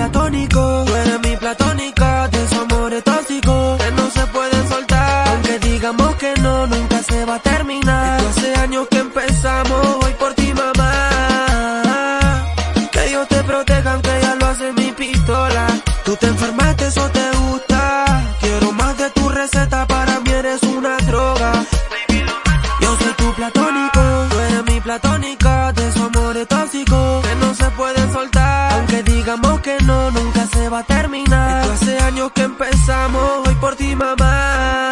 platónico, tú eres mi platónica, de su amor es tóxico, que no se pueden soltar, aunque digamos que no, nunca se va a terminar. Hace años que empezamos, hoy por ti mamá, que Dios te proteja aunque ya lo hace mi pistola. Tú te enfermaste, eso te gusta, quiero más de tu receta, para mí eres una droga. Yo soy tu platónico, tú eres mi platónica, Que empezamos, hoy por ti mamá.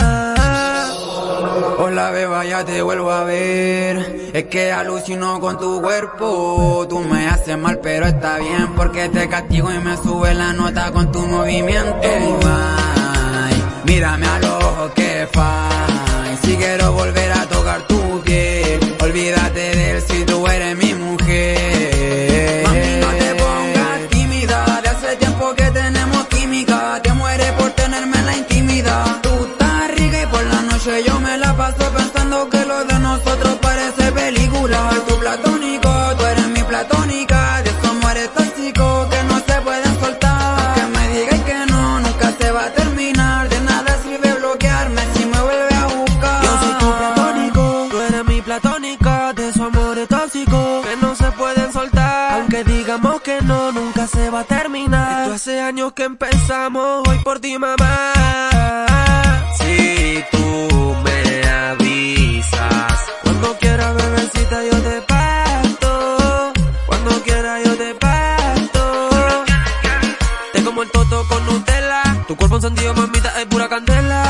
Hola beba, ya te vuelvo a ver. Es que alucino con tu cuerpo. Tú me haces mal, pero está bien. Porque te castigo y me sube la nota con tu movimiento. Ay, mírame a los ojos que fai. Esto hace años que empezamos, hoy por ti mamá. Si tú me avisas, cuando quiera bebecita yo te parto, cuando quiera yo te parto. Te como el toto con Nutella, tu cuerpo encendido mamita es pura candela.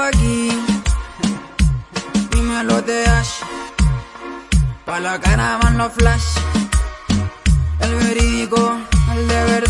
El enfaqui Dímelo de Ash. Pa' la cara van los flash. El verídico, el de verdad